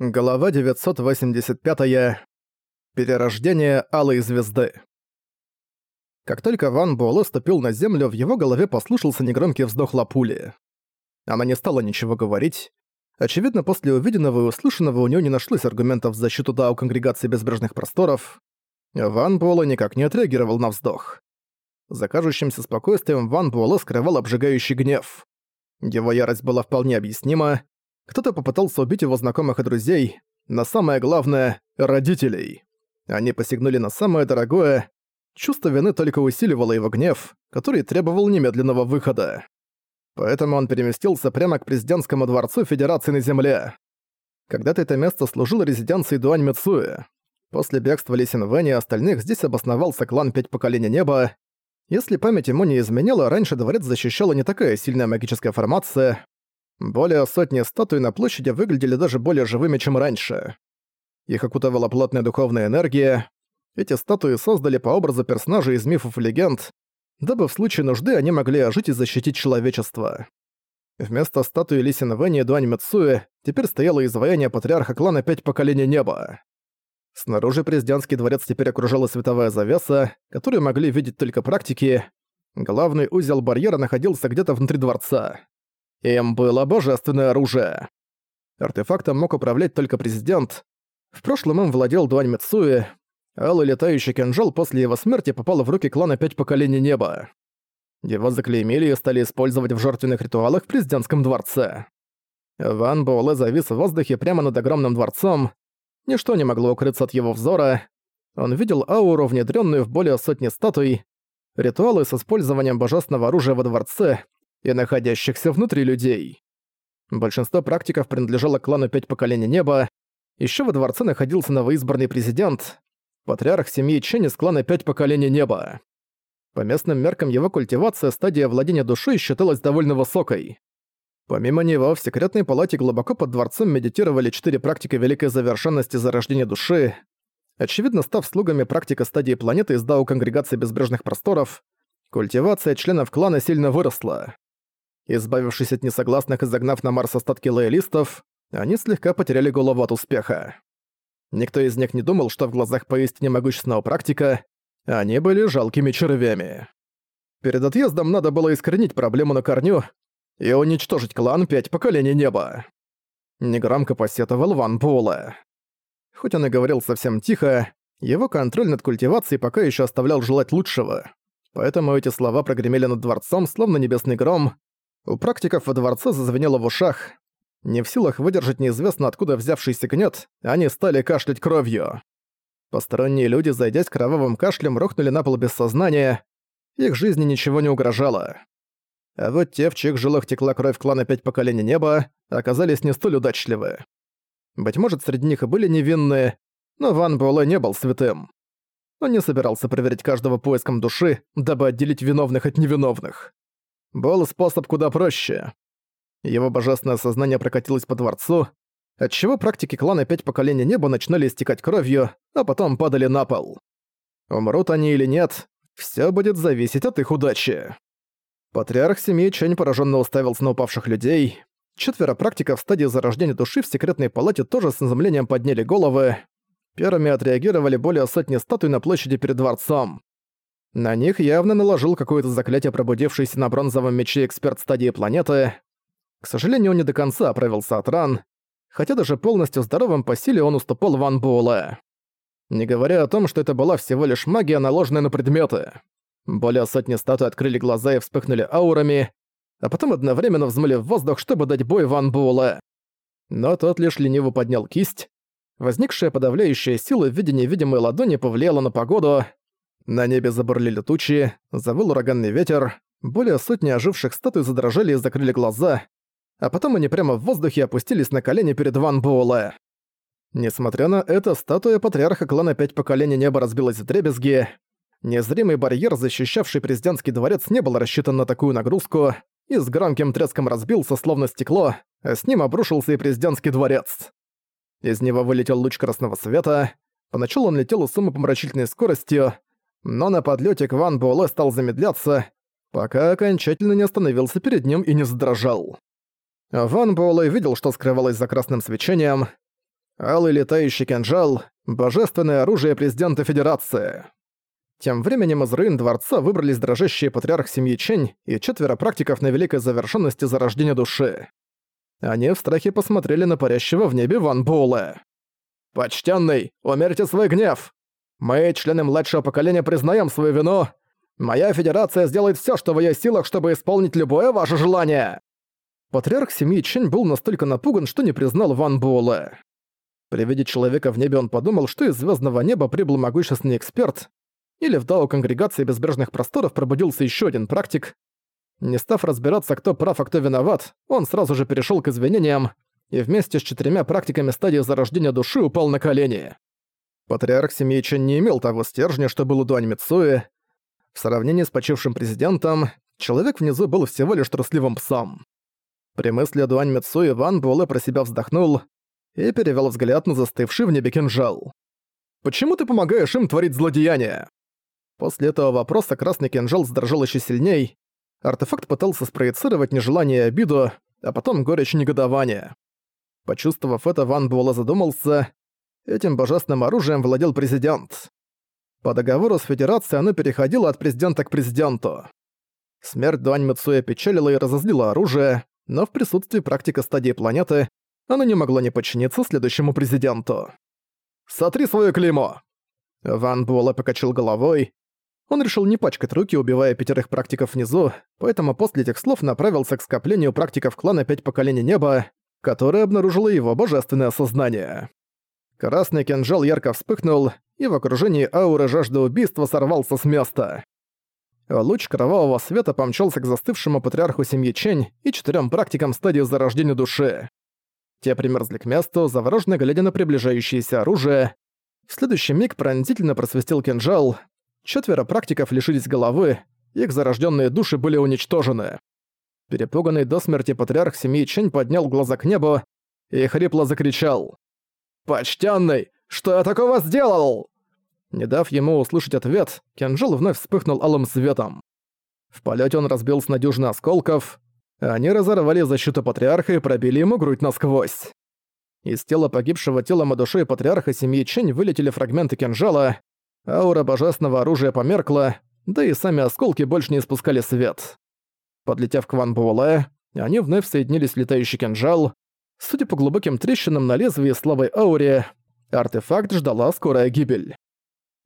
Глава 985. -я. Перерождение Алой Звезды. Как только Ван Буэлэ ступил на землю, в его голове послышался негромкий вздох Лапули. Она не стала ничего говорить. Очевидно, после увиденного и услышанного у нее не нашлось аргументов в защиту Дао Конгрегации Безбрежных Просторов. Ван Буэлэ никак не отреагировал на вздох. За кажущимся спокойствием Ван Буэлэ скрывал обжигающий гнев. Его ярость была вполне объяснима, кто-то попытался убить его знакомых и друзей, но самое главное — родителей. Они посягнули на самое дорогое. Чувство вины только усиливало его гнев, который требовал немедленного выхода. Поэтому он переместился прямо к президентскому дворцу Федерации на Земле. Когда-то это место служило резиденцией Дуань Мицуэ. После бегства Ли Синвэни и остальных здесь обосновался клан Пять Поколений Неба. Если память ему не изменяла, раньше дворец защищала не такая сильная магическая формация, более сотни статуй на площади выглядели даже более живыми, чем раньше. Их окутывала плотная духовная энергия. Эти статуи создали по образу персонажей из мифов и легенд, дабы в случае нужды они могли ожить и защитить человечество. Вместо статуи Лисина Вэни и Дуань Мицуэ теперь стояло изваяние патриарха клана Пять Поколений Неба. Снаружи президентский дворец теперь окружала световая завеса, которую могли видеть только практики. Главный узел барьера находился где-то внутри дворца. Им было божественное оружие. Артефактом мог управлять только президент. В прошлом им владел Дуань Мицуэ. Алый летающий кинжал после его смерти попал в руки клана Пять Поколений Неба. Его заклеймили и стали использовать в жертвенных ритуалах в президентском дворце. Ван Буэлэ завис в воздухе прямо над огромным дворцом. Ничто не могло укрыться от его взора. Он видел ауру, внедренную в более сотни статуй, ритуалы с использованием божественного оружия во дворце и находящихся внутри людей. Большинство практиков принадлежало клану Пять Поколений Неба, еще во дворце находился новоизбранный президент, патриарх семьи Чен из клана Пять Поколений Неба. По местным меркам его культивация стадия владения душой считалась довольно высокой. Помимо него, в секретной палате глубоко под дворцом медитировали четыре практика великой завершенности зарождения души. Очевидно, став слугами практика стадии планеты из Дау Конгрегации Безбрежных Просторов, культивация членов клана сильно выросла. Избавившись от несогласных и загнав на Марс остатки лоялистов, они слегка потеряли голову от успеха. Никто из них не думал, что в глазах поистине могущественного практика они были жалкими червями. Перед отъездом надо было искоренить проблему на корню и уничтожить клан Пять Поколений Неба. Негромко посетовал Ван Буэлэ. Хоть он и говорил совсем тихо, его контроль над культивацией пока еще оставлял желать лучшего. Поэтому эти слова прогремели над дворцом, словно небесный гром, у практиков во дворце зазвенело в ушах. Не в силах выдержать неизвестно откуда взявшийся гнет, они стали кашлять кровью. Посторонние люди, зайдясь кровавым кашлем, рухнули на пол без сознания. Их жизни ничего не угрожало. А вот те, в чьих жилах текла кровь клана Пять Поколений Неба, оказались не столь удачливы. Быть может, среди них и были невинные, но Ван Буэлэ не был святым. Он не собирался проверить каждого поиском души, дабы отделить виновных от невиновных. Был способ куда проще. Его божественное сознание прокатилось по дворцу, отчего практики клана Пять Поколений Неба начинали истекать кровью, а потом падали на пол. Умрут они или нет, все будет зависеть от их удачи. Патриарх семьи Чэнь пораженно уставился на упавших людей. Четверо практиков в стадии зарождения души в секретной палате тоже с изумлением подняли головы. Первыми отреагировали более сотни статуй на площади перед дворцом. На них явно наложил какое-то заклятие пробудившийся на бронзовом мече эксперт стадии планеты. К сожалению, он не до конца оправился от ран, хотя даже полностью здоровым по силе он уступал Ван Буэлэ. Не говоря о том, что это была всего лишь магия, наложенная на предметы. Более сотни статуй открыли глаза и вспыхнули аурами, а потом одновременно взмыли в воздух, чтобы дать бой Ван Буэлэ. Но тот лишь лениво поднял кисть. Возникшая подавляющая сила в виде невидимой ладони повлияла на погоду, на небе забурлили тучи, завыл ураганный ветер, более сотни оживших статуй задрожали и закрыли глаза, а потом они прямо в воздухе опустились на колени перед Ван Буэлэ. Несмотря на это, статуя патриарха клана Пять Поколений Неба разбилась в дребезги. Незримый барьер, защищавший президентский дворец, не был рассчитан на такую нагрузку, и с громким треском разбился, словно стекло, а с ним обрушился и президентский дворец. Из него вылетел луч красного света. Поначалу он летел с умопомрачительной скоростью, но на подлете к Ван Буэлэ стал замедляться, пока окончательно не остановился перед ним и не задрожал. Ван Буэлэ видел, что скрывалось за красным свечением. Алый летающий кинжал — божественное оружие президента Федерации. Тем временем из руин дворца выбрались дрожащие патриарх семьи Чень и четверо практиков на великой завершенности зарождения души. Они в страхе посмотрели на парящего в небе Ван Буэлэ. «Почтенный, умерьте свой гнев! Мы, члены младшего поколения, признаем свою вину. Моя федерация сделает все, что в ее силах, чтобы исполнить любое ваше желание!» Патриарх семьи Чень был настолько напуган, что не признал Ван Буэлэ. При виде человека в небе он подумал, что из звездного неба прибыл могущественный эксперт, или в Дао Конгрегации Безбрежных Просторов пробудился еще один практик. Не став разбираться, кто прав, а кто виноват, он сразу же перешел к извинениям и вместе с четырьмя практиками стадии зарождения души упал на колени. Патриарх семьи Чен не имел того стержня, что был у Дуань Мицуэ. В сравнении с почившим президентом, человек внизу был всего лишь трусливым псом. При мысли о Дуань Мицуэ Ван Буэлэ про себя вздохнул и перевел взгляд на застывший в небе кинжал. «Почему ты помогаешь им творить злодеяния?» После этого вопроса красный кинжал задрожал еще сильней. Артефакт пытался спроецировать нежелание и обиду, а потом горечь негодования. Почувствовав это, Ван Буэлэ задумался. Этим божественным оружием владел президент. По договору с Федерацией оно переходило от президента к президенту. Смерть Дуань Мицуя печалила и разозлила оружие, но в присутствии практика стадии планеты оно не могло не подчиниться следующему президенту. «Сотри свое клеймо!» Ван Буэлэ покачал головой, он решил не пачкать руки, убивая пятерых практиков внизу, поэтому после этих слов направился к скоплению практиков клана «Пять поколений неба», которое обнаружило его божественное сознание. Красный кинжал ярко вспыхнул, и в окружении ауры жажды убийства сорвался с места. Луч кровавого света помчался к застывшему патриарху семьи Чень и четырем практикам стадии зарождения души. Те примерзли к месту, завороженно глядя на приближающееся оружие. В следующий миг пронзительно просвистел кинжал, четверо практиков лишились головы, их зарожденные души были уничтожены. Перепуганный до смерти патриарх семьи Чень поднял глаза к небу и хрипло закричал. «Почтенный, что я такого сделал?» Не дав ему услышать ответ, кинжал вновь вспыхнул алым светом. В полете он разбился на осколков, они разорвали защиту патриарха и пробили ему грудь насквозь. Из тела погибшего телом и душой патриарха семьи Чень вылетели фрагменты кинжала, Аура божественного оружия померкла, да и сами осколки больше не испускали свет. Подлетев к Ван Буэлэ, они вновь соединились в летающий кинжал. Судя по глубоким трещинам на лезвии слабой ауре, артефакт ждала скорая гибель.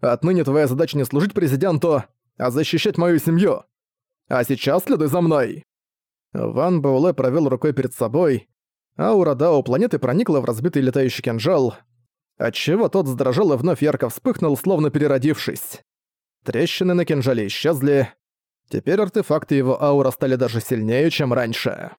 «Отныне твоя задача не служить президенту, а защищать мою семью. А сейчас следуй за мной!» Ван Буэлэ провел рукой перед собой. Аура Дао планеты проникла в разбитый летающий кинжал, отчего тот задрожал и вновь ярко вспыхнул, словно переродившись. Трещины на кинжале исчезли. Теперь артефакты его аура стали даже сильнее, чем раньше.